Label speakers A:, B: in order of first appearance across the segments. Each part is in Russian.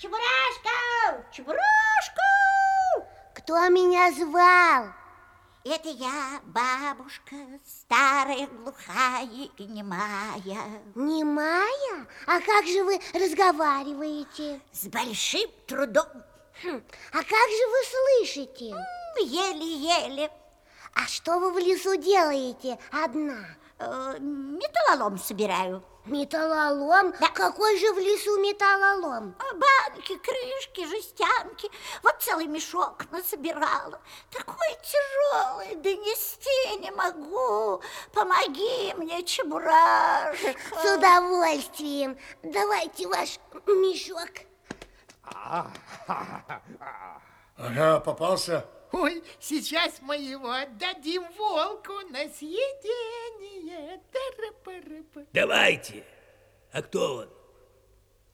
A: Чебурашка! Чебурашка!
B: Кто меня звал?
A: Это я, бабушка, старая, глухая и немая.
B: Немая? А как же вы разговариваете?
A: С большим трудом.
B: Хм, а как же вы слышите?
A: Еле-еле.
B: А что вы в лесу делаете одна?
A: Э, металлолом собираю.
B: Металлолом?
A: Да.
B: Какой же в лесу металлолом?
A: А банки, крышки, жестянки. Вот целый мешок насобирала. Такой тяжелый, донести не могу. Помоги мне, Чебурашка.
B: С удовольствием. Давайте ваш мешок.
C: Ага, попался.
D: Ой, сейчас мы его отдадим волку на съедение.
E: Давайте. А кто он?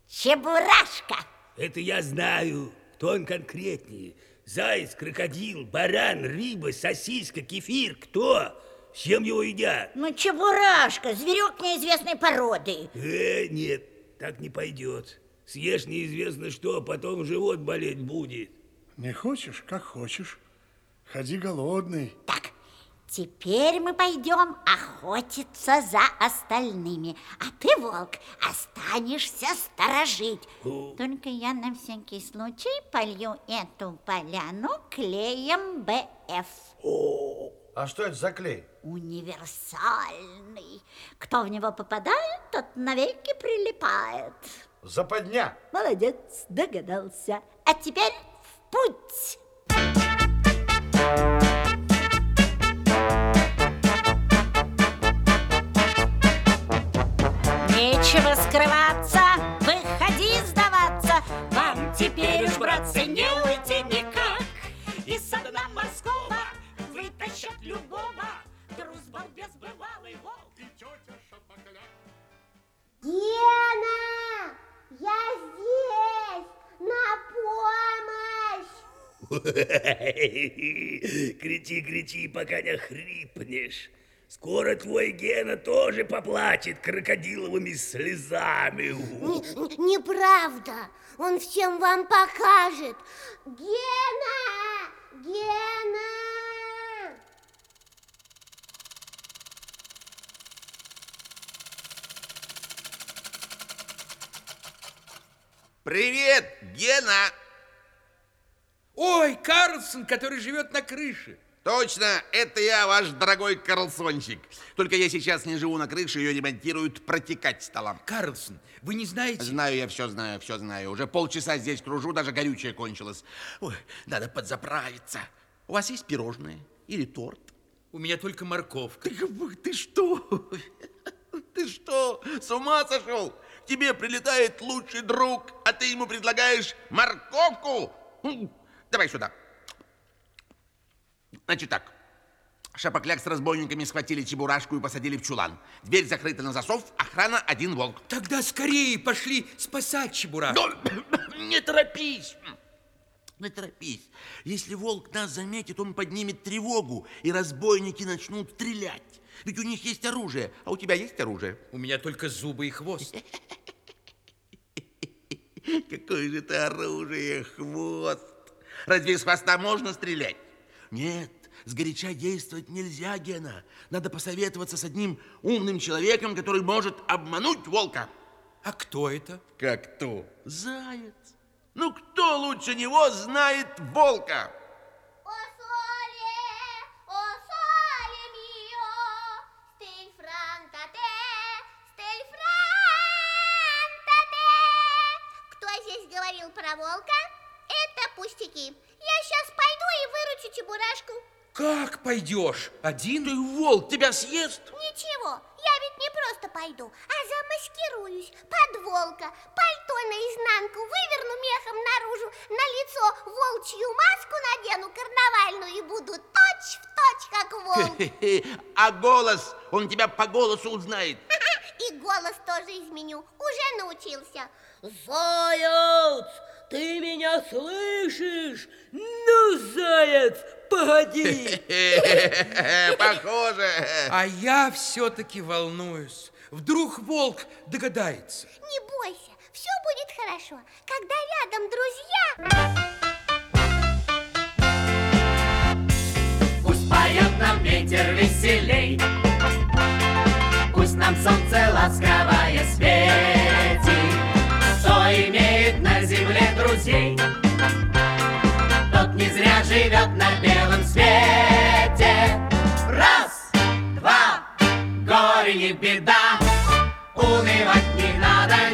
A: Чебурашка.
E: Это я знаю. Кто он конкретнее? Заяц, крокодил, баран, рыба, сосиска, кефир. Кто? С чем его едят?
A: Ну, Чебурашка, зверек неизвестной породы.
E: Э, нет, так не пойдет. Съешь неизвестно что, потом живот болеть будет.
C: Не хочешь, как хочешь. Ходи голодный.
A: Так, теперь мы пойдем охотиться за остальными. А ты, волк, останешься сторожить.
E: О.
A: Только я на всякий случай полью эту поляну клеем БФ.
F: А что это за клей?
A: Универсальный. Кто в него попадает, тот навеки прилипает.
F: Западня.
A: Молодец, догадался. А теперь в путь. Нечего скрываться, выходи сдаваться. Вам теперь уж, братцы, не уйти никак. Из дна морского вытащат любого. Трус балбес бывалый волк и тетя шапокляк.
B: Гена! Я здесь! На помощь!
E: Кричи, пока не хрипнешь. Скоро твой Гена тоже поплачет крокодиловыми слезами.
B: Н- Неправда. Он всем вам покажет. Гена! Гена!
G: Привет, Гена!
H: Ой, Карлсон, который живет на крыше.
G: Точно, это я, ваш дорогой Карлсончик. Только я сейчас не живу на крыше, ее ремонтируют, протекать стала.
H: Карлсон, вы не знаете...
G: Знаю, я все знаю, все знаю. Уже полчаса здесь кружу, даже горючее кончилось. Ой, надо подзаправиться. У вас есть пирожные или торт?
H: У меня только морковка.
G: Ты, ты что? Ты что, с ума сошел? К тебе прилетает лучший друг, а ты ему предлагаешь морковку? М, Давай сюда. Значит так. Шапокляк с разбойниками схватили чебурашку и посадили в чулан. Дверь закрыта на засов, охрана один волк.
H: Тогда скорее пошли спасать Чебурашку.
G: Но не торопись. Не торопись. Если волк нас заметит, он поднимет тревогу, и разбойники начнут стрелять. Ведь у них есть оружие. А у тебя есть оружие?
H: У меня только зубы и хвост.
G: Какое же это оружие, хвост? Разве из хвоста можно стрелять? Нет, сгоряча действовать нельзя, Гена. Надо посоветоваться с одним умным человеком, который может обмануть волка.
H: А кто это?
G: Как кто? Заяц. Ну, кто лучше него знает волка?
H: Как пойдешь? Один?
G: Ты волк, тебя съест?
B: Ничего, я ведь не просто пойду, а замаскируюсь под волка. Пальто наизнанку выверну мехом наружу, на лицо волчью маску надену карнавальную и буду точь-в-точь, как волк.
G: А голос, он тебя по голосу узнает.
B: И голос тоже изменю, уже научился.
I: Заяц, ты меня слышишь? Ну, заяц, погоди.
G: Похоже.
H: А я все-таки волнуюсь. Вдруг волк догадается.
B: Не бойся, все будет хорошо. Когда рядом друзья...
J: Пусть поет нам ветер веселей, Пусть нам солнце ласковое светит, друзей, Тот не зря живет на белом свете. Раз, два, горе не беда, Унывать не надо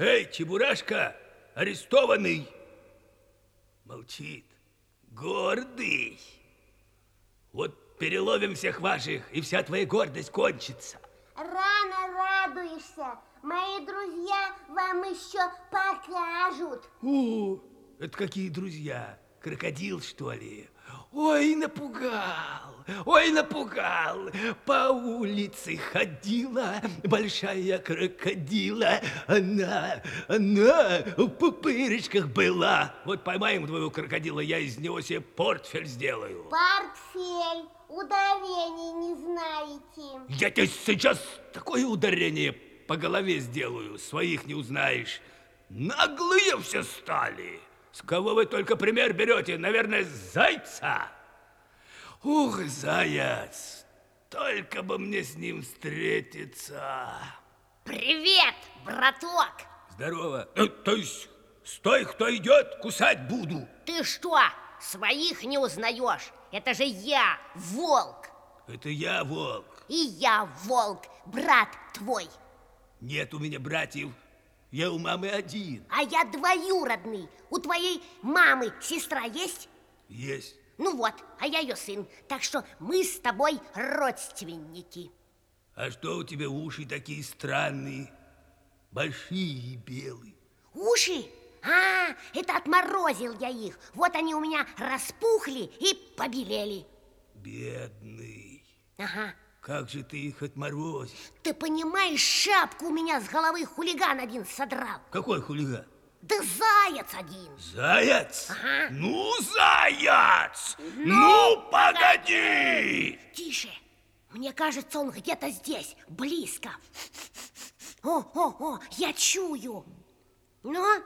E: Эй, Чебурашка, арестованный. Молчит. Гордый. Вот переловим всех ваших, и вся твоя гордость кончится.
B: Рано радуешься. Мои друзья вам еще покажут.
E: О, это какие друзья? Крокодил, что ли? Ой, напугал, ой, напугал. По улице ходила большая крокодила. Она, она в пупырочках была. Вот поймаем твоего крокодила, я из него себе портфель сделаю.
B: Портфель. Ударений не знаете.
E: Я тебе сейчас такое ударение по голове сделаю, своих не узнаешь. Наглые все стали. С кого вы только пример берете? Наверное, с зайца. Ух, заяц, только бы мне с ним встретиться.
I: Привет, браток!
E: Здорово. Э, то есть, стой, кто идет, кусать буду.
I: Ты что, своих не узнаешь? Это же я, волк.
E: Это я, волк.
I: И я, волк, брат твой.
E: Нет у меня братьев. Я у мамы один.
I: А я двоюродный. У твоей мамы сестра есть?
E: Есть.
I: Ну вот, а я ее сын. Так что мы с тобой родственники.
E: А что у тебя уши такие странные? Большие и белые.
I: Уши? А, это отморозил я их. Вот они у меня распухли и побелели.
E: Бедный.
I: Ага.
E: Как же ты их отморозил?
I: Ты понимаешь, шапку у меня с головы хулиган один содрал.
E: Какой хулиган?
I: Да заяц один.
E: Заяц?
I: Ага.
E: Ну, заяц! Ну, погоди!
I: Тише. Мне кажется, он где-то здесь, близко. О, о, о, я чую. Ну,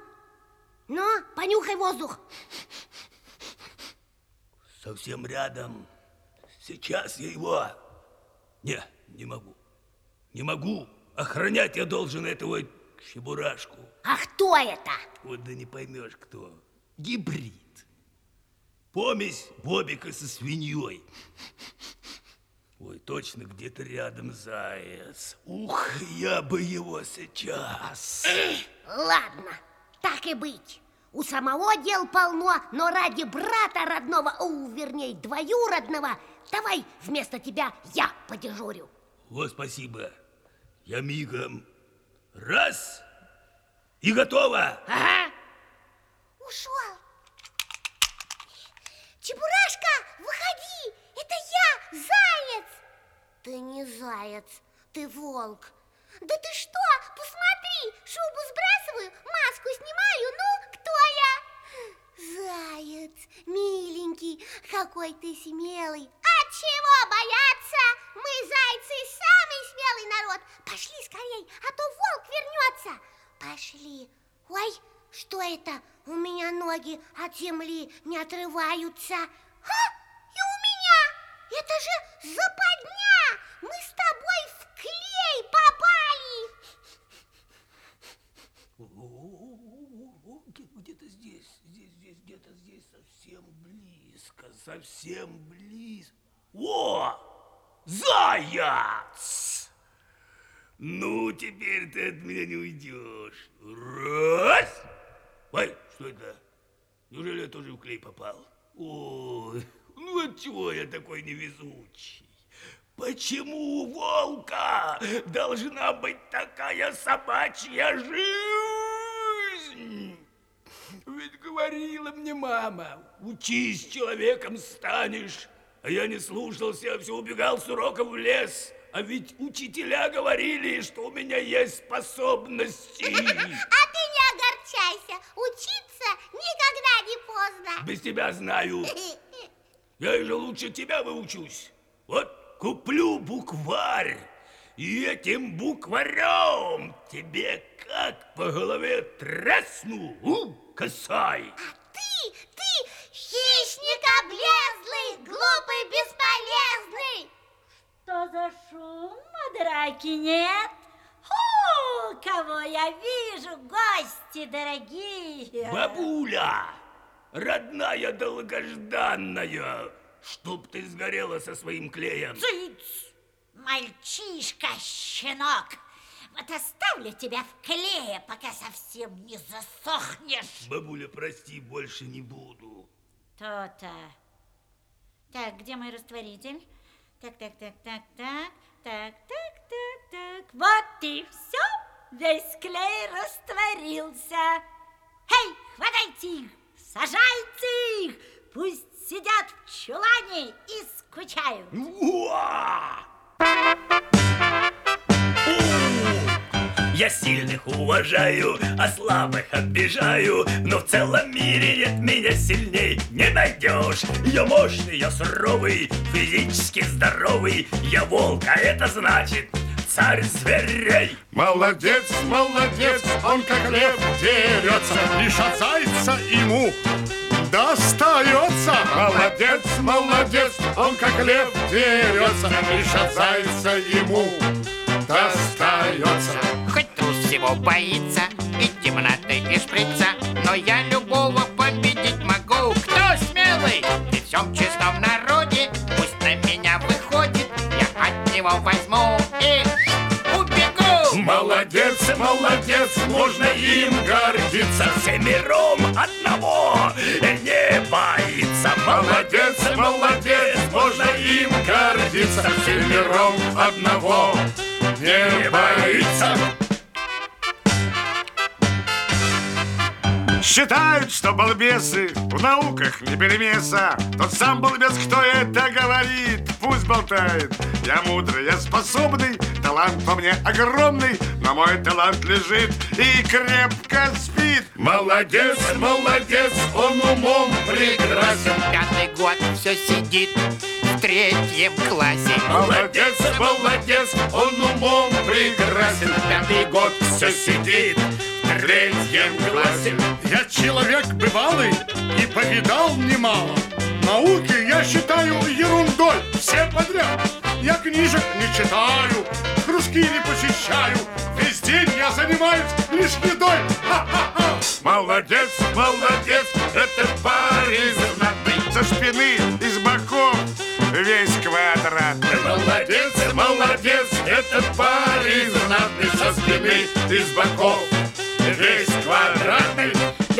I: ну, понюхай воздух.
E: Совсем рядом. Сейчас я его... Не, не могу. Не могу. Охранять я должен этого чебурашку.
I: А кто это?
E: Вот да не поймешь, кто. Гибрид. Помесь Бобика со свиньей. Ой, точно где-то рядом заяц. Ух, я бы его сейчас.
I: Ладно, так и быть. У самого дел полно, но ради брата родного, у, вернее, двоюродного, давай вместо тебя я подежурю.
E: О, спасибо. Я мигом. Раз. И готово.
I: Ага.
B: Ушел. Чебурашка, выходи! Это я, заяц! Ты не заяц, ты волк. Да ты что? Посмотри, шубу сбрасываю, маску снимаю, ну, кто я? Заяц, миленький, какой ты смелый. А чего бояться? Мы, зайцы, самый смелый народ. Пошли скорей, а то волк вернется. Пошли. Ой, что это? У меня ноги от земли не отрываются. А, и у меня! Это же западня! Мы с тобой в клей попали!
E: Где-то здесь, здесь, здесь, где-то здесь, совсем близко, совсем близко. О! Заяц! Ну, теперь ты от меня не уйдешь. Раз! Ой, что это? Неужели я тоже в клей попал? Ой, ну от чего я такой невезучий? Почему у волка должна быть такая собачья жизнь? Ведь говорила мне мама, учись, человеком станешь. А я не слушался, а все убегал с уроков в лес. А ведь учителя говорили, что у меня есть способности.
B: А ты не огорчайся, учиться никогда не поздно.
E: Без тебя знаю. Я же лучше тебя выучусь. Вот куплю букварь, и этим букварем тебе как по голове тресну, у, косай.
B: А ты, ты хищник облезлый, глупый, бесполезный.
J: Что за шум, а драки нет? О, кого я вижу, гости дорогие.
E: Бабуля, родная долгожданная, чтоб ты сгорела со своим клеем.
J: Цыц, мальчишка, щенок. Вот оставлю тебя в клее, пока совсем не засохнешь.
E: Бабуля, прости, больше не буду.
J: То-то. Так, где мой растворитель? Так, так, так, так, так, так, так, так, так. Вот и все. Весь клей растворился. Эй, хватайте их, сажайте их. Пусть сидят в чулане и скучают.
E: Уа! Я сильных уважаю, а слабых обижаю Но в целом мире нет меня сильней. Не найдешь. Я мощный, я суровый, физически здоровый. Я волк, а это значит царь зверей.
C: Молодец, молодец, он как лев дерется, лишь от зайца ему достается. Молодец, молодец, он как лев дерется, лишь от зайца ему достается.
K: Всего боится и темноты, и шприца, но я любого победить могу. Кто смелый? При всем честном народе пусть на меня выходит, я от него возьму и убегу.
C: Молодец, молодец, можно им гордиться.
E: Всемиром одного не боится
C: Молодец, молодец, можно им гордиться. Всем миром одного не боится. Считают, что балбесы в науках не перемеса. Тот сам балбес, кто это говорит, пусть болтает. Я мудрый, я способный, талант во мне огромный, но мой талант лежит и крепко спит. Молодец, молодец, он умом прекрасен.
K: Пятый год все сидит в третьем классе.
C: Молодец, молодец, он умом прекрасен. Пятый год все сидит в третьем классе. Я человек бывалый и повидал немало. Науки я считаю ерундой, все подряд. Я книжек не читаю, кружки не посещаю. Весь день я занимаюсь лишь едой. Ха-ха-ха. Молодец, молодец, это парень знатный. Со спины и с боков весь квадратный. Молодец, молодец, этот парень знатный. Со спины и с боков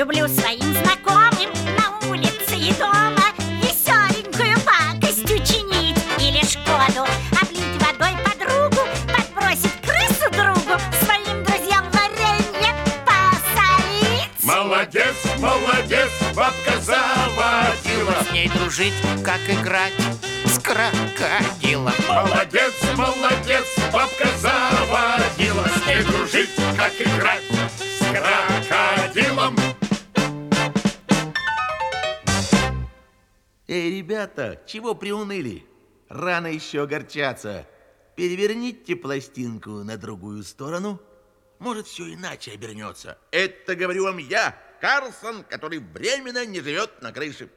C: люблю своим
J: знакомым
A: на улице и дома Веселенькую пакость учинить или шкоду Облить водой подругу, подбросить крысу другу
J: Своим друзьям варенье посолить.
C: Молодец, молодец, бабка заводила.
K: С ней дружить, как играть с крокодилом
C: Молодец, молодец, бабка заводила. С ней дружить, как играть с крокодилом
G: Эй, ребята, чего приуныли? Рано еще огорчаться. Переверните пластинку на другую сторону. Может, все иначе обернется. Это говорю вам я, Карлсон, который временно не живет на крыше.